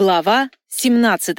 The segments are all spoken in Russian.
Глава 17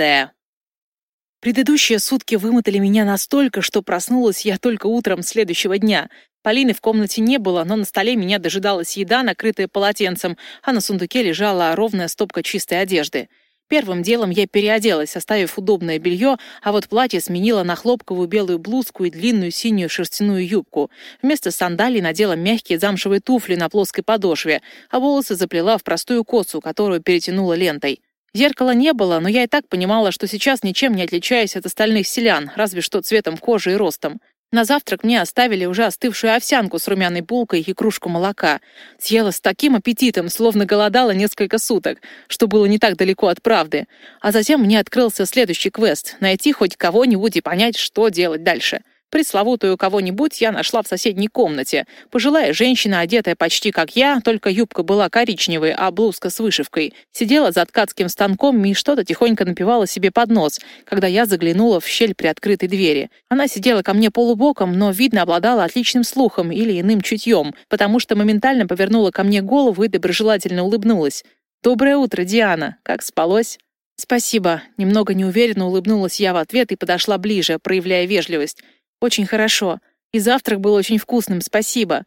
Предыдущие сутки вымотали меня настолько, что проснулась я только утром следующего дня. Полины в комнате не было, но на столе меня дожидалась еда, накрытая полотенцем, а на сундуке лежала ровная стопка чистой одежды. Первым делом я переоделась, оставив удобное белье, а вот платье сменила на хлопковую белую блузку и длинную синюю шерстяную юбку. Вместо сандалий надела мягкие замшевые туфли на плоской подошве, а волосы заплела в простую косу, которую перетянула лентой. Зеркала не было, но я и так понимала, что сейчас ничем не отличаюсь от остальных селян, разве что цветом кожи и ростом. На завтрак мне оставили уже остывшую овсянку с румяной булкой и кружку молока. Съела с таким аппетитом, словно голодала несколько суток, что было не так далеко от правды. А затем мне открылся следующий квест — найти хоть кого-нибудь и понять, что делать дальше. Пресловутую кого-нибудь я нашла в соседней комнате. Пожилая женщина, одетая почти как я, только юбка была коричневой, а блузка с вышивкой. Сидела за ткацким станком и что-то тихонько напевала себе под нос, когда я заглянула в щель при открытой двери. Она сидела ко мне полубоком, но, видно, обладала отличным слухом или иным чутьем, потому что моментально повернула ко мне голову и доброжелательно улыбнулась. «Доброе утро, Диана. Как спалось?» «Спасибо». Немного неуверенно улыбнулась я в ответ и подошла ближе, проявляя вежливость. «Очень хорошо. И завтрак был очень вкусным, спасибо.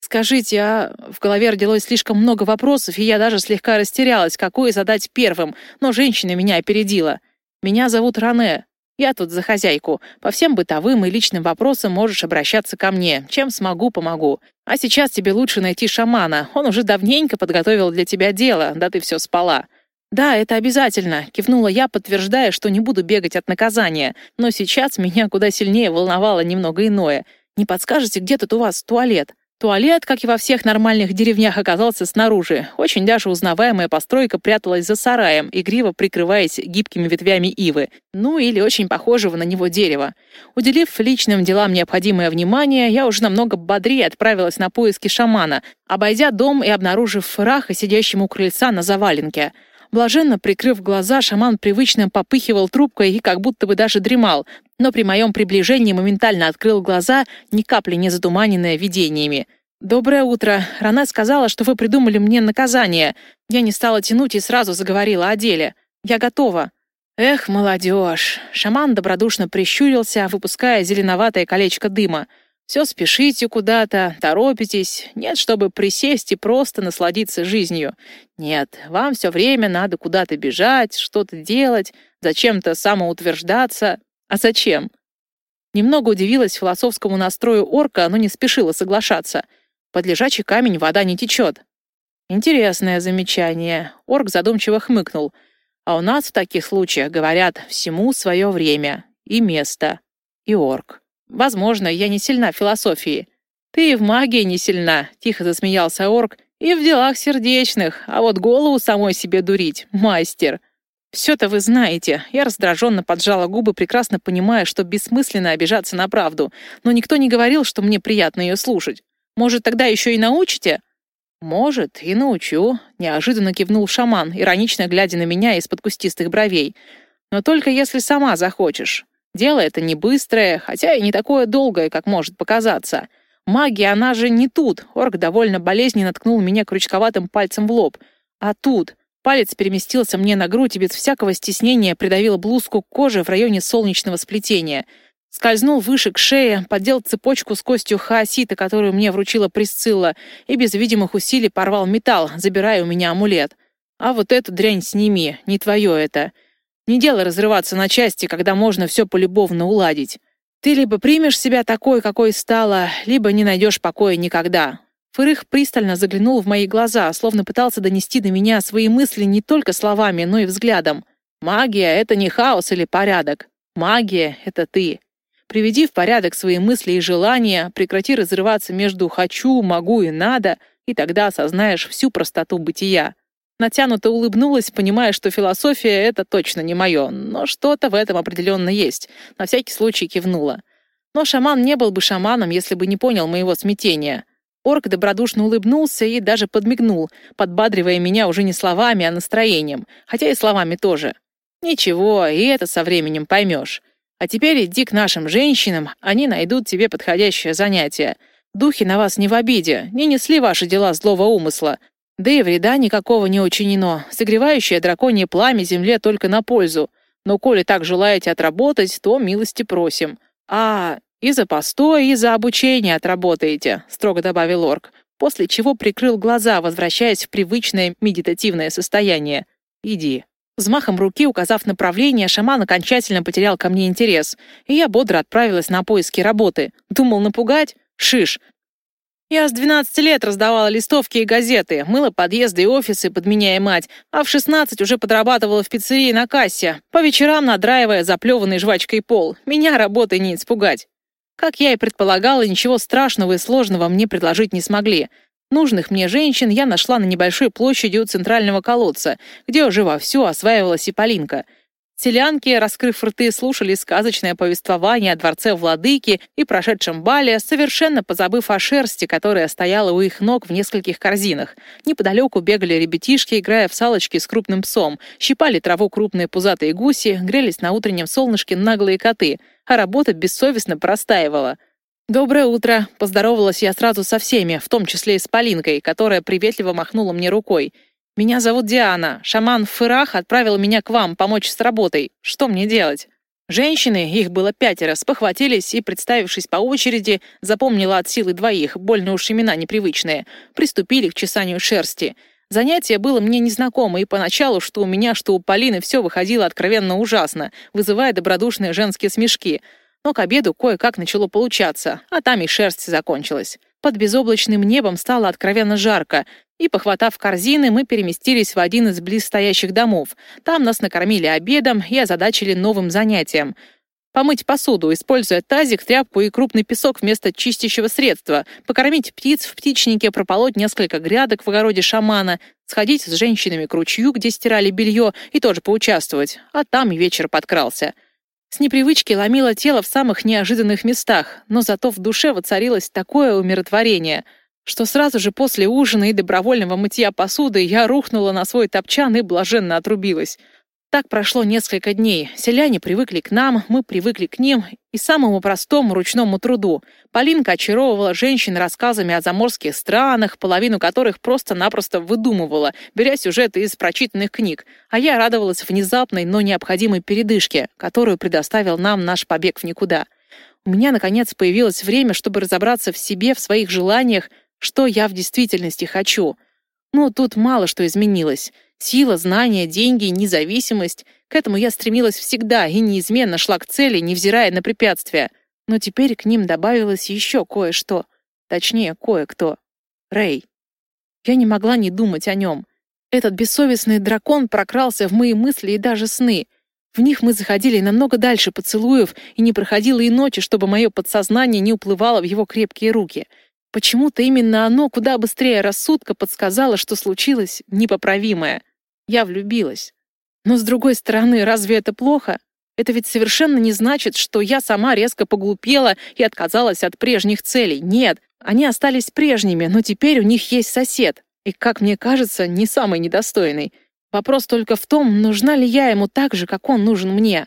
Скажите, а в голове родилось слишком много вопросов, и я даже слегка растерялась, какое задать первым, но женщина меня опередила. Меня зовут Ране. Я тут за хозяйку. По всем бытовым и личным вопросам можешь обращаться ко мне. Чем смогу, помогу. А сейчас тебе лучше найти шамана. Он уже давненько подготовил для тебя дело, да ты все спала. «Да, это обязательно», — кивнула я, подтверждая, что не буду бегать от наказания. Но сейчас меня куда сильнее волновало немного иное. «Не подскажете, где тут у вас туалет?» Туалет, как и во всех нормальных деревнях, оказался снаружи. Очень даже узнаваемая постройка пряталась за сараем, игриво прикрываясь гибкими ветвями ивы. Ну или очень похожего на него дерева. Уделив личным делам необходимое внимание, я уже намного бодрее отправилась на поиски шамана, обойдя дом и обнаружив Раха, сидящему у крыльца на заваленке. Блаженно прикрыв глаза, шаман привычно попыхивал трубкой и как будто бы даже дремал, но при моем приближении моментально открыл глаза, ни капли не затуманенные видениями. «Доброе утро. Рана сказала, что вы придумали мне наказание. Я не стала тянуть и сразу заговорила о деле. Я готова». «Эх, молодежь!» Шаман добродушно прищурился, выпуская зеленоватое колечко дыма. Все спешите куда-то, торопитесь. Нет, чтобы присесть и просто насладиться жизнью. Нет, вам все время надо куда-то бежать, что-то делать, зачем-то самоутверждаться. А зачем? Немного удивилась философскому настрою орка, но не спешила соглашаться. Под лежачий камень вода не течет. Интересное замечание. Орк задумчиво хмыкнул. А у нас в таких случаях говорят «всему свое время» и «место» и «орк». Возможно, я не сильна в философии. Ты и в магии не сильна, тихо засмеялся орк, и в делах сердечных, а вот голову самой себе дурить, мастер. Все-то вы знаете. Я раздраженно поджала губы, прекрасно понимая, что бессмысленно обижаться на правду, но никто не говорил, что мне приятно ее слушать. Может, тогда еще и научите? Может, и научу, неожиданно кивнул шаман, иронично глядя на меня из-под кустистых бровей. Но только если сама захочешь. Дело это не быстрое, хотя и не такое долгое, как может показаться. Магия, она же не тут. Орк довольно болезненно ткнул меня крючковатым пальцем в лоб. А тут... Палец переместился мне на грудь и без всякого стеснения придавил блузку к коже в районе солнечного сплетения. Скользнул выше к шее, поддел цепочку с костью хаосита, которую мне вручила Присцилла, и без видимых усилий порвал металл, забирая у меня амулет. «А вот эту дрянь сними, не твое это». Не дело разрываться на части, когда можно все полюбовно уладить. Ты либо примешь себя такой, какой стала, либо не найдешь покоя никогда. Фырых пристально заглянул в мои глаза, словно пытался донести до меня свои мысли не только словами, но и взглядом. Магия — это не хаос или порядок. Магия — это ты. Приведи в порядок свои мысли и желания, прекрати разрываться между «хочу», «могу» и «надо», и тогда осознаешь всю простоту бытия. Натянуто улыбнулась, понимая, что философия — это точно не мое, но что-то в этом определенно есть. На всякий случай кивнула. Но шаман не был бы шаманом, если бы не понял моего смятения. Орк добродушно улыбнулся и даже подмигнул, подбадривая меня уже не словами, а настроением, хотя и словами тоже. «Ничего, и это со временем поймешь. А теперь иди к нашим женщинам, они найдут тебе подходящее занятие. Духи на вас не в обиде, не несли ваши дела злого умысла, Да и вреда никакого не учинено. Согревающее драконье пламя земле только на пользу. Но коли так желаете отработать, то милости просим. А, и за постой, и за обучение отработаете, строго добавил орк, после чего прикрыл глаза, возвращаясь в привычное медитативное состояние. Иди. Взмахом руки, указав направление, шаман окончательно потерял ко мне интерес, и я бодро отправилась на поиски работы. Думал напугать? Шиш. Я с 12 лет раздавала листовки и газеты, мыла подъезды и офисы, подменяя мать, а в 16 уже подрабатывала в пиццерии на кассе, по вечерам надраивая заплеванный жвачкой пол. Меня работой не испугать. Как я и предполагала, ничего страшного и сложного мне предложить не смогли. Нужных мне женщин я нашла на небольшой площади у центрального колодца, где уже вовсю осваивалась и Полинка — Селянки, раскрыв рты, слушали сказочное повествование о дворце владыки и прошедшем бале, совершенно позабыв о шерсти, которая стояла у их ног в нескольких корзинах. Неподалеку бегали ребятишки, играя в салочки с крупным псом, щипали траву крупные пузатые гуси, грелись на утреннем солнышке наглые коты, а работа бессовестно простаивала. «Доброе утро!» — поздоровалась я сразу со всеми, в том числе и с Полинкой, которая приветливо махнула мне рукой — «Меня зовут Диана. Шаман Фырах отправил меня к вам помочь с работой. Что мне делать?» Женщины, их было пятеро, спохватились и, представившись по очереди, запомнила от силы двоих, больно уж имена непривычные, приступили к чесанию шерсти. Занятие было мне незнакомо, и поначалу, что у меня, что у Полины, все выходило откровенно ужасно, вызывая добродушные женские смешки. Но к обеду кое-как начало получаться, а там и шерсть закончилась. Под безоблачным небом стало откровенно жарко, и, похватав корзины, мы переместились в один из близстоящих домов. Там нас накормили обедом и озадачили новым занятием. Помыть посуду, используя тазик, тряпку и крупный песок вместо чистящего средства, покормить птиц в птичнике, прополоть несколько грядок в огороде шамана, сходить с женщинами к ручью, где стирали белье, и тоже поучаствовать. А там и вечер подкрался. С непривычки ломило тело в самых неожиданных местах, но зато в душе воцарилось такое умиротворение — что сразу же после ужина и добровольного мытья посуды я рухнула на свой топчан и блаженно отрубилась. Так прошло несколько дней. Селяне привыкли к нам, мы привыкли к ним и самому простому ручному труду. Полинка очаровывала женщин рассказами о заморских странах, половину которых просто-напросто выдумывала, беря сюжеты из прочитанных книг, а я радовалась внезапной, но необходимой передышке, которую предоставил нам наш побег в никуда. У меня, наконец, появилось время, чтобы разобраться в себе, в своих желаниях, что я в действительности хочу. Ну, тут мало что изменилось. Сила, знания, деньги, независимость. К этому я стремилась всегда и неизменно шла к цели, невзирая на препятствия. Но теперь к ним добавилось еще кое-что. Точнее, кое-кто. Рэй. Я не могла не думать о нем. Этот бессовестный дракон прокрался в мои мысли и даже сны. В них мы заходили намного дальше поцелуев, и не проходило и ночи, чтобы мое подсознание не уплывало в его крепкие руки — Почему-то именно оно куда быстрее рассудка подсказало, что случилось непоправимое. Я влюбилась. Но с другой стороны, разве это плохо? Это ведь совершенно не значит, что я сама резко поглупела и отказалась от прежних целей. Нет, они остались прежними, но теперь у них есть сосед. И, как мне кажется, не самый недостойный. Вопрос только в том, нужна ли я ему так же, как он нужен мне.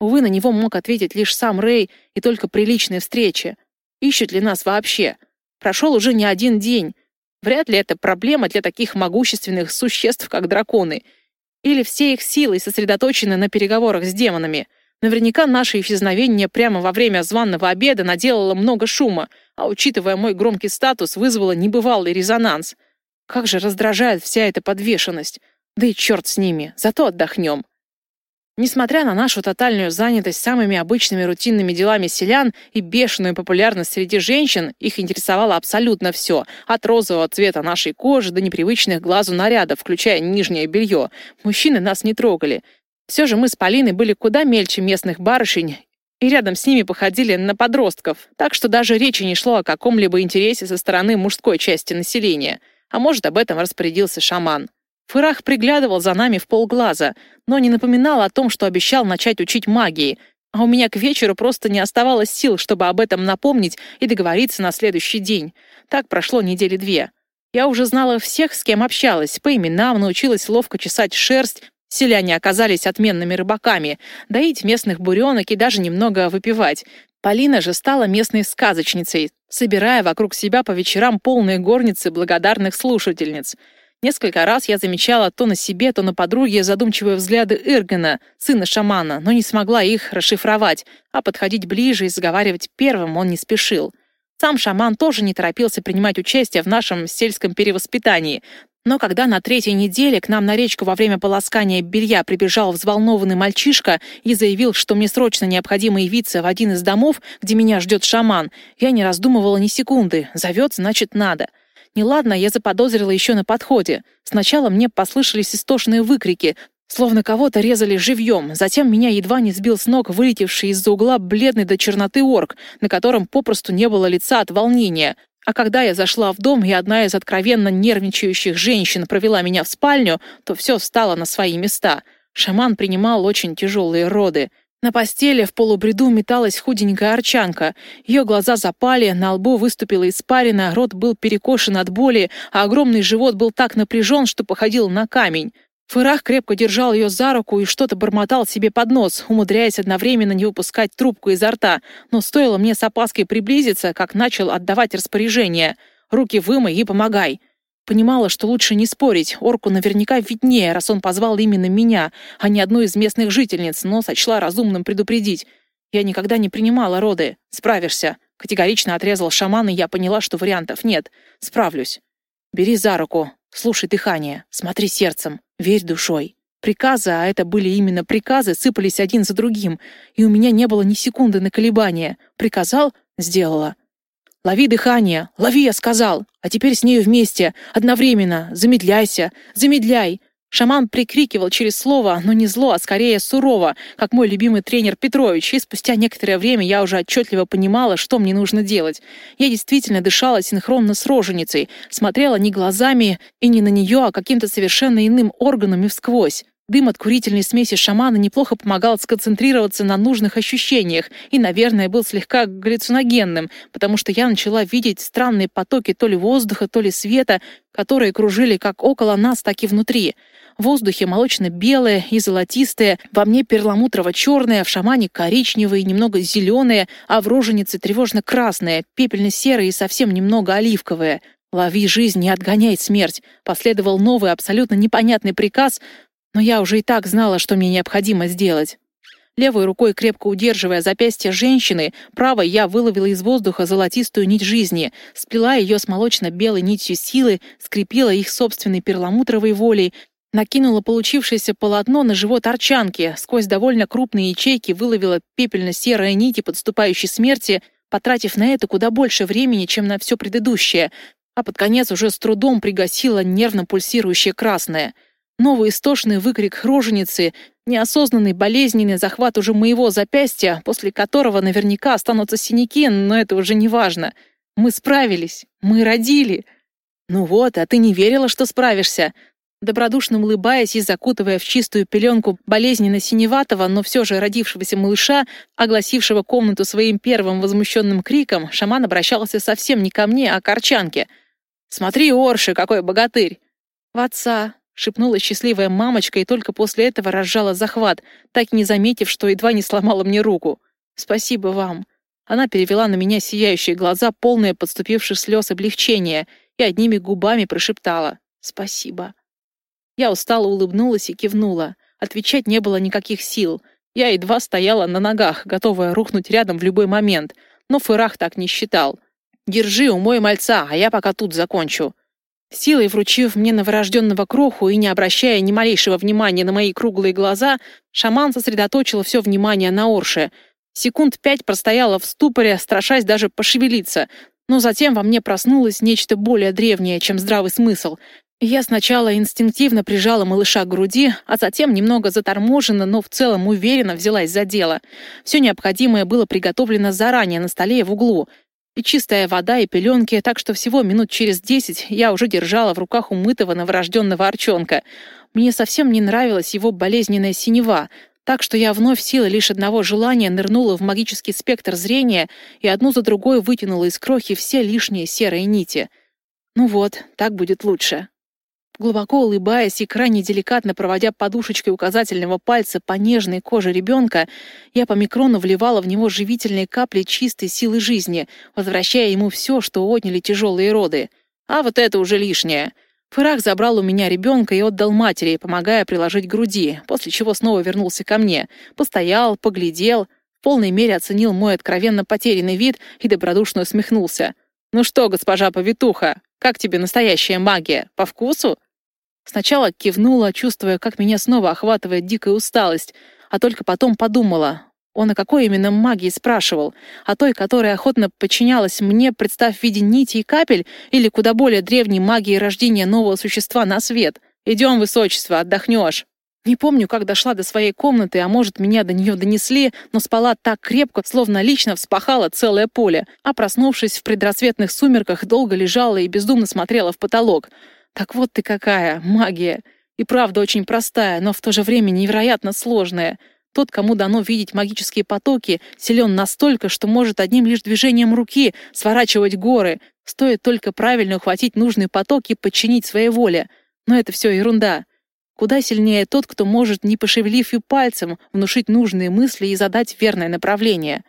Увы, на него мог ответить лишь сам Рэй и только при личной встрече. Ищет ли нас вообще? Прошел уже не один день. Вряд ли это проблема для таких могущественных существ, как драконы. Или все их силы сосредоточены на переговорах с демонами. Наверняка наше исчезновение прямо во время званного обеда наделало много шума, а учитывая мой громкий статус, вызвало небывалый резонанс. Как же раздражает вся эта подвешенность. Да и черт с ними, зато отдохнем. Несмотря на нашу тотальную занятость самыми обычными рутинными делами селян и бешеную популярность среди женщин, их интересовало абсолютно все, от розового цвета нашей кожи до непривычных глазу нарядов, включая нижнее белье. Мужчины нас не трогали. Все же мы с Полиной были куда мельче местных барышень и рядом с ними походили на подростков, так что даже речи не шло о каком-либо интересе со стороны мужской части населения. А может, об этом распорядился шаман. Фырах приглядывал за нами в полглаза, но не напоминал о том, что обещал начать учить магии, а у меня к вечеру просто не оставалось сил, чтобы об этом напомнить и договориться на следующий день. Так прошло недели две. Я уже знала всех, с кем общалась, по именам научилась ловко чесать шерсть, селяне оказались отменными рыбаками, доить местных буренок и даже немного выпивать. Полина же стала местной сказочницей, собирая вокруг себя по вечерам полные горницы благодарных слушательниц — Несколько раз я замечала то на себе, то на подруге задумчивые взгляды Иргена, сына шамана, но не смогла их расшифровать, а подходить ближе и заговаривать первым он не спешил. Сам шаман тоже не торопился принимать участие в нашем сельском перевоспитании, но когда на третьей неделе к нам на речку во время полоскания белья прибежал взволнованный мальчишка и заявил, что мне срочно необходимо явиться в один из домов, где меня ждет шаман, я не раздумывала ни секунды. Зовет, значит, надо. Неладно, я заподозрила еще на подходе. Сначала мне послышались истошные выкрики, словно кого-то резали живьем. Затем меня едва не сбил с ног вылетевший из-за угла бледный до черноты орк, на котором попросту не было лица от волнения. А когда я зашла в дом, и одна из откровенно нервничающих женщин провела меня в спальню, то все встало на свои места. Шаман принимал очень тяжелые роды. На постели в полубреду металась худенькая арчанка. Ее глаза запали, на лбу выступила испарина, рот был перекошен от боли, а огромный живот был так напряжен, что походил на камень. Фырах крепко держал ее за руку и что-то бормотал себе под нос, умудряясь одновременно не выпускать трубку изо рта. Но стоило мне с опаской приблизиться, как начал отдавать распоряжение. «Руки вымой и помогай». Понимала, что лучше не спорить, орку наверняка виднее, раз он позвал именно меня, а не одну из местных жительниц, но сочла разумным предупредить. Я никогда не принимала роды. Справишься. Категорично отрезал шаман, и я поняла, что вариантов нет. Справлюсь. Бери за руку, слушай дыхание, смотри сердцем, верь душой. Приказы, а это были именно приказы, сыпались один за другим, и у меня не было ни секунды на колебания. Приказал — сделала. «Лови дыхание! Лови, я сказал! А теперь с нею вместе, одновременно! Замедляйся! Замедляй!» Шаман прикрикивал через слово, но не зло, а скорее сурово, как мой любимый тренер Петрович, и спустя некоторое время я уже отчетливо понимала, что мне нужно делать. Я действительно дышала синхронно с роженицей, смотрела не глазами и не на нее, а каким-то совершенно иным органами всквозь. Дым от курительной смеси шамана неплохо помогал сконцентрироваться на нужных ощущениях и, наверное, был слегка галлюциногенным, потому что я начала видеть странные потоки то ли воздуха, то ли света, которые кружили как около нас, так и внутри. В воздухе молочно-белое и золотистое, во мне перламутрово-черное, в шамане коричневое и немного зеленое, а в роженице тревожно-красное, пепельно-серое и совсем немного оливковое. «Лови жизнь, не отгоняй смерть!» Последовал новый, абсолютно непонятный приказ, но я уже и так знала, что мне необходимо сделать. Левой рукой, крепко удерживая запястье женщины, правой я выловила из воздуха золотистую нить жизни, сплела ее с молочно-белой нитью силы, скрепила их собственной перламутровой волей, накинула получившееся полотно на живот арчанки, сквозь довольно крупные ячейки выловила пепельно-серые нити подступающей смерти, потратив на это куда больше времени, чем на все предыдущее, а под конец уже с трудом пригасила нервно пульсирующее красное — Новый истошный выкрик роженицы, неосознанный болезненный захват уже моего запястья, после которого наверняка останутся синяки, но это уже не важно. Мы справились. Мы родили. Ну вот, а ты не верила, что справишься. Добродушно улыбаясь и закутывая в чистую пеленку болезненно синеватого, но все же родившегося малыша, огласившего комнату своим первым возмущенным криком, шаман обращался совсем не ко мне, а к Арчанке. «Смотри, Орши, какой богатырь!» «В отца!» Шепнула счастливая мамочка и только после этого разжала захват, так и не заметив, что едва не сломала мне руку. «Спасибо вам». Она перевела на меня сияющие глаза, полные подступивших слез облегчения, и одними губами прошептала «Спасибо». Я устало улыбнулась и кивнула. Отвечать не было никаких сил. Я едва стояла на ногах, готовая рухнуть рядом в любой момент, но Фырах так не считал. «Держи, умой мальца, а я пока тут закончу». Силой вручив мне новорожденного кроху и не обращая ни малейшего внимания на мои круглые глаза, шаман сосредоточил все внимание на Орше. Секунд пять простояла в ступоре, страшась даже пошевелиться, но затем во мне проснулось нечто более древнее, чем здравый смысл. Я сначала инстинктивно прижала малыша к груди, а затем немного заторможенно, но в целом уверенно взялась за дело. Все необходимое было приготовлено заранее на столе в углу — и чистая вода, и пеленки, так что всего минут через десять я уже держала в руках умытого новорожденного арчонка. Мне совсем не нравилась его болезненная синева, так что я вновь силой лишь одного желания нырнула в магический спектр зрения и одну за другой вытянула из крохи все лишние серые нити. Ну вот, так будет лучше. Глубоко улыбаясь и крайне деликатно проводя подушечкой указательного пальца по нежной коже ребенка, я по микрону вливала в него живительные капли чистой силы жизни, возвращая ему все, что отняли тяжелые роды. А вот это уже лишнее. Фырах забрал у меня ребенка и отдал матери, помогая приложить к груди, после чего снова вернулся ко мне. Постоял, поглядел, в полной мере оценил мой откровенно потерянный вид и добродушно усмехнулся. «Ну что, госпожа повитуха, как тебе настоящая магия? По вкусу?» Сначала кивнула, чувствуя, как меня снова охватывает дикая усталость, а только потом подумала. Он о какой именно магии спрашивал? О той, которая охотно подчинялась мне, представь в виде нити и капель, или куда более древней магии рождения нового существа на свет? Идем, высочество, отдохнешь. Не помню, как дошла до своей комнаты, а может, меня до нее донесли, но спала так крепко, словно лично вспахала целое поле, а проснувшись в предрассветных сумерках, долго лежала и бездумно смотрела в потолок. Так вот ты какая, магия. И правда очень простая, но в то же время невероятно сложная. Тот, кому дано видеть магические потоки, силен настолько, что может одним лишь движением руки сворачивать горы. Стоит только правильно ухватить нужный поток и подчинить своей воле. Но это все ерунда. Куда сильнее тот, кто может, не пошевелив и пальцем, внушить нужные мысли и задать верное направление.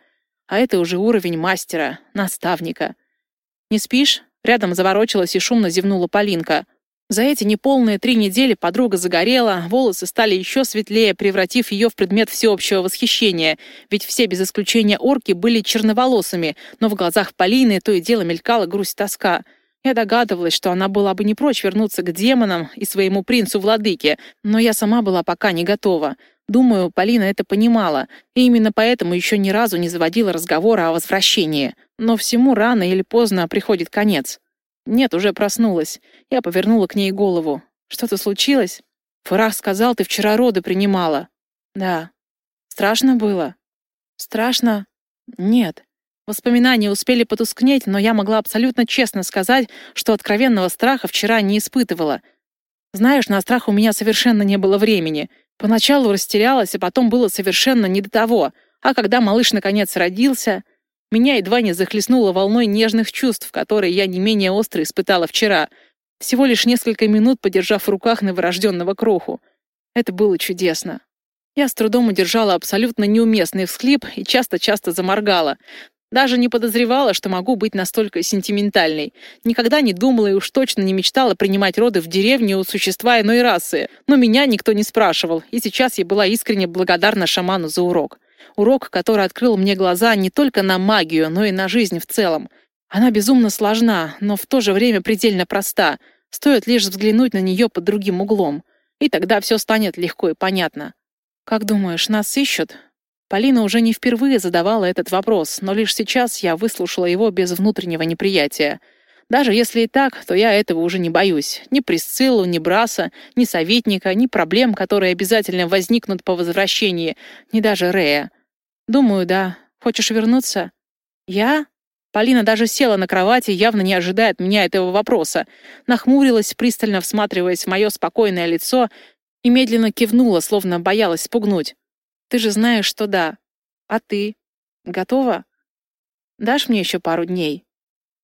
А это уже уровень мастера, наставника. «Не спишь?» Рядом заворочилась и шумно зевнула Полинка. За эти неполные три недели подруга загорела, волосы стали еще светлее, превратив ее в предмет всеобщего восхищения, ведь все без исключения орки были черноволосыми, но в глазах Полины то и дело мелькала грусть-тоска — я догадывалась, что она была бы не прочь вернуться к демонам и своему принцу-владыке, но я сама была пока не готова. Думаю, Полина это понимала, и именно поэтому еще ни разу не заводила разговора о возвращении. Но всему рано или поздно приходит конец. Нет, уже проснулась. Я повернула к ней голову. Что-то случилось? Фарах сказал, ты вчера роды принимала. Да. Страшно было? Страшно? Нет. Воспоминания успели потускнеть, но я могла абсолютно честно сказать, что откровенного страха вчера не испытывала. Знаешь, на страх у меня совершенно не было времени. Поначалу растерялась, а потом было совершенно не до того. А когда малыш наконец родился, меня едва не захлестнуло волной нежных чувств, которые я не менее остро испытала вчера, всего лишь несколько минут подержав в руках новорожденного кроху. Это было чудесно. Я с трудом удержала абсолютно неуместный всхлип и часто-часто заморгала. Даже не подозревала, что могу быть настолько сентиментальной. Никогда не думала и уж точно не мечтала принимать роды в деревне у существа иной расы. Но меня никто не спрашивал, и сейчас я была искренне благодарна шаману за урок. Урок, который открыл мне глаза не только на магию, но и на жизнь в целом. Она безумно сложна, но в то же время предельно проста. Стоит лишь взглянуть на нее под другим углом. И тогда все станет легко и понятно. «Как думаешь, нас ищут?» Полина уже не впервые задавала этот вопрос, но лишь сейчас я выслушала его без внутреннего неприятия. Даже если и так, то я этого уже не боюсь. Ни Присциллу, ни Браса, ни советника, ни проблем, которые обязательно возникнут по возвращении, ни даже Рея. Думаю, да. Хочешь вернуться? Я? Полина даже села на кровати, явно не ожидая от меня этого вопроса. Нахмурилась, пристально всматриваясь в мое спокойное лицо, и медленно кивнула, словно боялась спугнуть. Ты же знаешь, что да. А ты? Готова? Дашь мне еще пару дней?»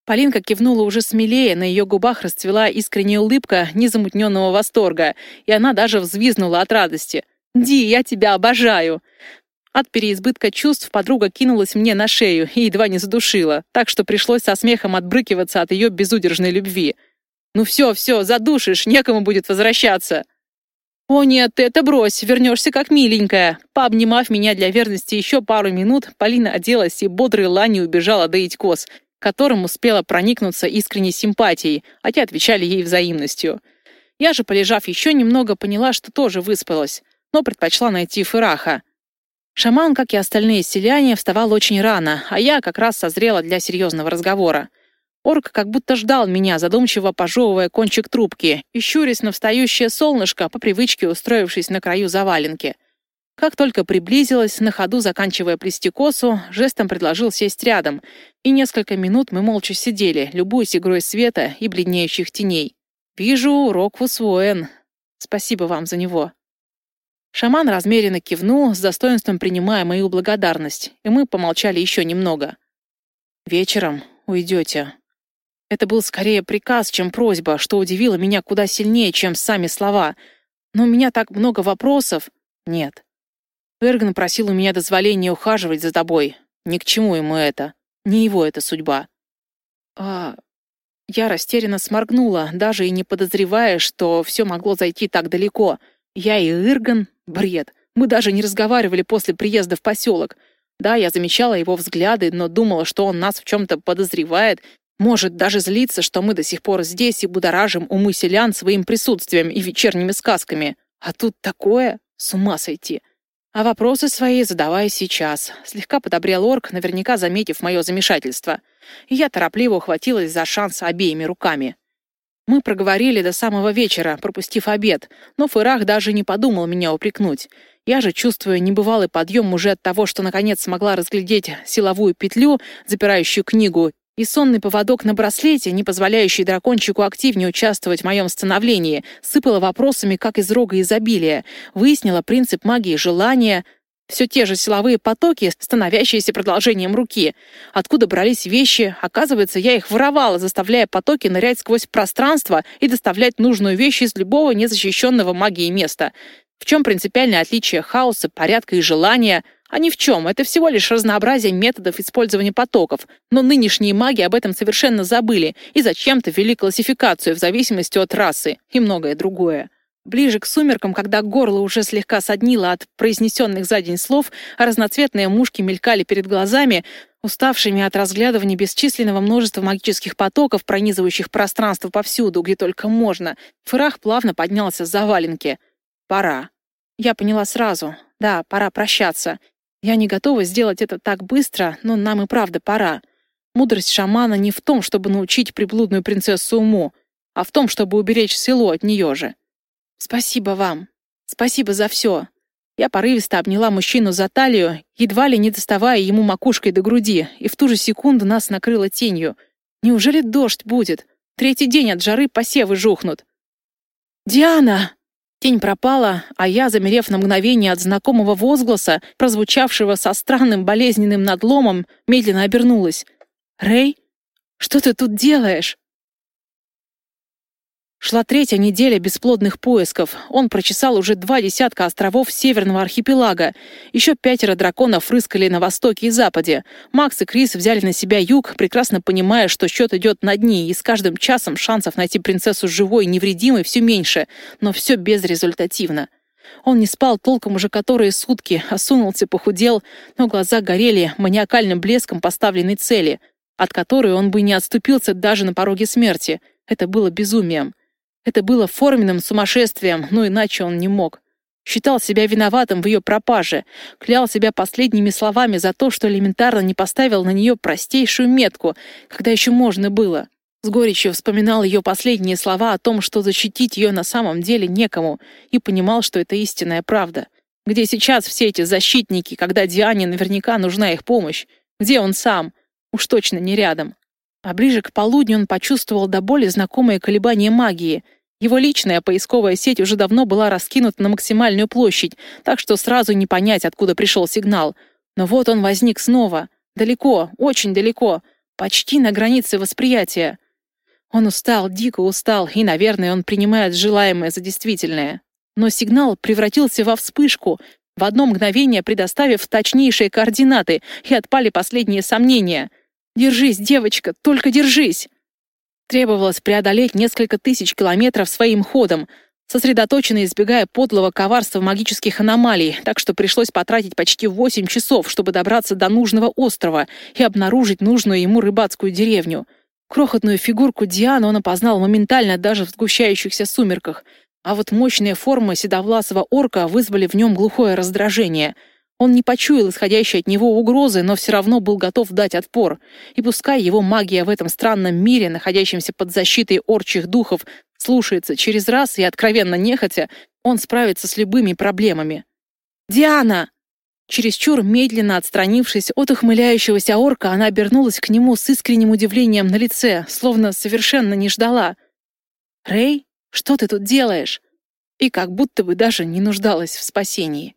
Полинка кивнула уже смелее, на ее губах расцвела искренняя улыбка незамутненного восторга, и она даже взвизнула от радости. «Ди, я тебя обожаю!» От переизбытка чувств подруга кинулась мне на шею и едва не задушила, так что пришлось со смехом отбрыкиваться от ее безудержной любви. «Ну все, все, задушишь, некому будет возвращаться!» «О нет, это брось, вернешься как миленькая». Пообнимав меня для верности еще пару минут, Полина оделась и бодрой лани убежала доить коз, которым успела проникнуться искренней симпатией, а те отвечали ей взаимностью. Я же, полежав еще немного, поняла, что тоже выспалась, но предпочла найти Фыраха. Шаман, как и остальные селяне, вставал очень рано, а я как раз созрела для серьезного разговора. Орк как будто ждал меня, задумчиво пожевывая кончик трубки и щурясь на встающее солнышко, по привычке устроившись на краю заваленки. Как только приблизилась, на ходу заканчивая плести косу, жестом предложил сесть рядом, и несколько минут мы молча сидели, любуясь игрой света и бледнеющих теней. «Вижу, урок усвоен. Спасибо вам за него». Шаман размеренно кивнул, с достоинством принимая мою благодарность, и мы помолчали еще немного. «Вечером уйдете», это был скорее приказ, чем просьба, что удивило меня куда сильнее, чем сами слова. Но у меня так много вопросов. Нет. Эрган просил у меня дозволения ухаживать за тобой. Ни к чему ему это. Не его это судьба. А Я растерянно сморгнула, даже и не подозревая, что все могло зайти так далеко. Я и Ирган — бред. Мы даже не разговаривали после приезда в поселок. Да, я замечала его взгляды, но думала, что он нас в чем-то подозревает, может даже злиться, что мы до сих пор здесь и будоражим умы селян своим присутствием и вечерними сказками. А тут такое, с ума сойти. А вопросы свои задавая сейчас. Слегка подобрел орк, наверняка заметив мое замешательство. Я торопливо ухватилась за шанс обеими руками. Мы проговорили до самого вечера, пропустив обед, но Фырах даже не подумал меня упрекнуть. Я же чувствую небывалый подъем уже от того, что наконец смогла разглядеть силовую петлю, запирающую книгу, и сонный поводок на браслете, не позволяющий дракончику активнее участвовать в моем становлении, сыпала вопросами, как из рога изобилия, выяснила принцип магии желания, все те же силовые потоки, становящиеся продолжением руки. Откуда брались вещи? Оказывается, я их воровала, заставляя потоки нырять сквозь пространство и доставлять нужную вещь из любого незащищенного магией места. В чем принципиальное отличие хаоса, порядка и желания – а ни в чем, это всего лишь разнообразие методов использования потоков, но нынешние маги об этом совершенно забыли и зачем-то ввели классификацию в зависимости от расы и многое другое. Ближе к сумеркам, когда горло уже слегка соднило от произнесенных за день слов, а разноцветные мушки мелькали перед глазами, уставшими от разглядывания бесчисленного множества магических потоков, пронизывающих пространство повсюду, где только можно, Фырах плавно поднялся с заваленки. «Пора». Я поняла сразу. Да, пора прощаться. Я не готова сделать это так быстро, но нам и правда пора. Мудрость шамана не в том, чтобы научить приблудную принцессу уму, а в том, чтобы уберечь село от нее же. Спасибо вам. Спасибо за все. Я порывисто обняла мужчину за талию, едва ли не доставая ему макушкой до груди, и в ту же секунду нас накрыло тенью. Неужели дождь будет? Третий день от жары посевы жухнут. «Диана!» Тень пропала, а я, замерев на мгновение от знакомого возгласа, прозвучавшего со странным болезненным надломом, медленно обернулась. «Рэй, что ты тут делаешь?» Шла третья неделя бесплодных поисков. Он прочесал уже два десятка островов северного архипелага. Еще пятеро драконов рыскали на востоке и западе. Макс и Крис взяли на себя юг, прекрасно понимая, что счет идет на дни, и с каждым часом шансов найти принцессу живой и невредимой все меньше, но все безрезультативно. Он не спал толком уже которые сутки, осунулся, похудел, но глаза горели маниакальным блеском поставленной цели, от которой он бы не отступился даже на пороге смерти. Это было безумием. Это было форменным сумасшествием, но иначе он не мог. Считал себя виноватым в ее пропаже, клял себя последними словами за то, что элементарно не поставил на нее простейшую метку, когда еще можно было. С горечью вспоминал ее последние слова о том, что защитить ее на самом деле некому, и понимал, что это истинная правда. Где сейчас все эти защитники, когда Диане наверняка нужна их помощь? Где он сам? Уж точно не рядом. А ближе к полудню он почувствовал до боли знакомые колебания магии. Его личная поисковая сеть уже давно была раскинута на максимальную площадь, так что сразу не понять, откуда пришел сигнал. Но вот он возник снова. Далеко, очень далеко. Почти на границе восприятия. Он устал, дико устал, и, наверное, он принимает желаемое за действительное. Но сигнал превратился во вспышку, в одно мгновение предоставив точнейшие координаты, и отпали последние сомнения — Держись, девочка, только держись!» Требовалось преодолеть несколько тысяч километров своим ходом, сосредоточенно избегая подлого коварства магических аномалий, так что пришлось потратить почти восемь часов, чтобы добраться до нужного острова и обнаружить нужную ему рыбацкую деревню. Крохотную фигурку Дианы он опознал моментально даже в сгущающихся сумерках, а вот мощные формы седовласого орка вызвали в нем глухое раздражение — он не почуял исходящей от него угрозы, но все равно был готов дать отпор. И пускай его магия в этом странном мире, находящемся под защитой орчих духов, слушается через раз и откровенно нехотя, он справится с любыми проблемами. «Диана!» Чересчур медленно отстранившись от ухмыляющегося орка, она обернулась к нему с искренним удивлением на лице, словно совершенно не ждала. «Рэй, что ты тут делаешь?» И как будто бы даже не нуждалась в спасении.